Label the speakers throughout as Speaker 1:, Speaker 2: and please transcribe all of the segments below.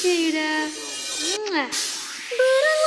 Speaker 1: Judah. Mwah.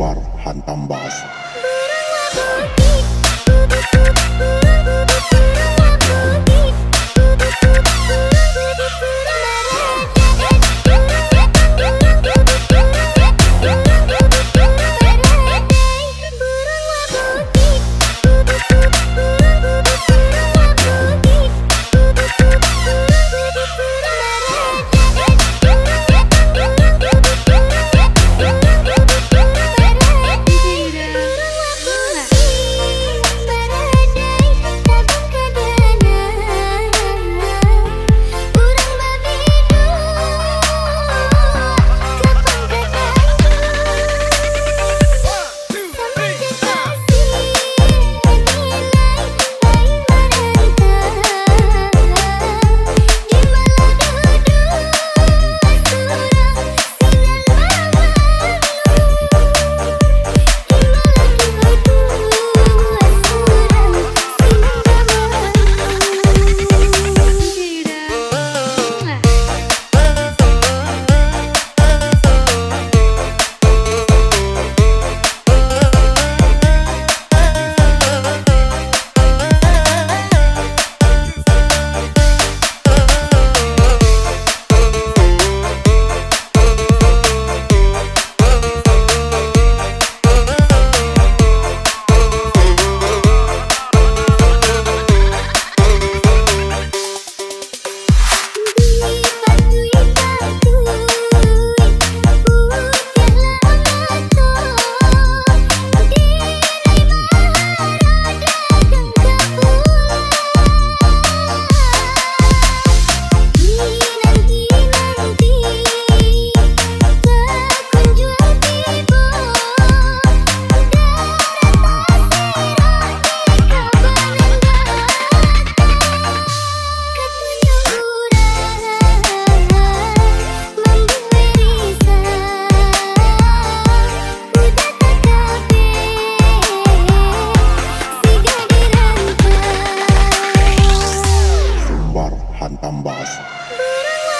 Speaker 2: sabar hantam bahasa.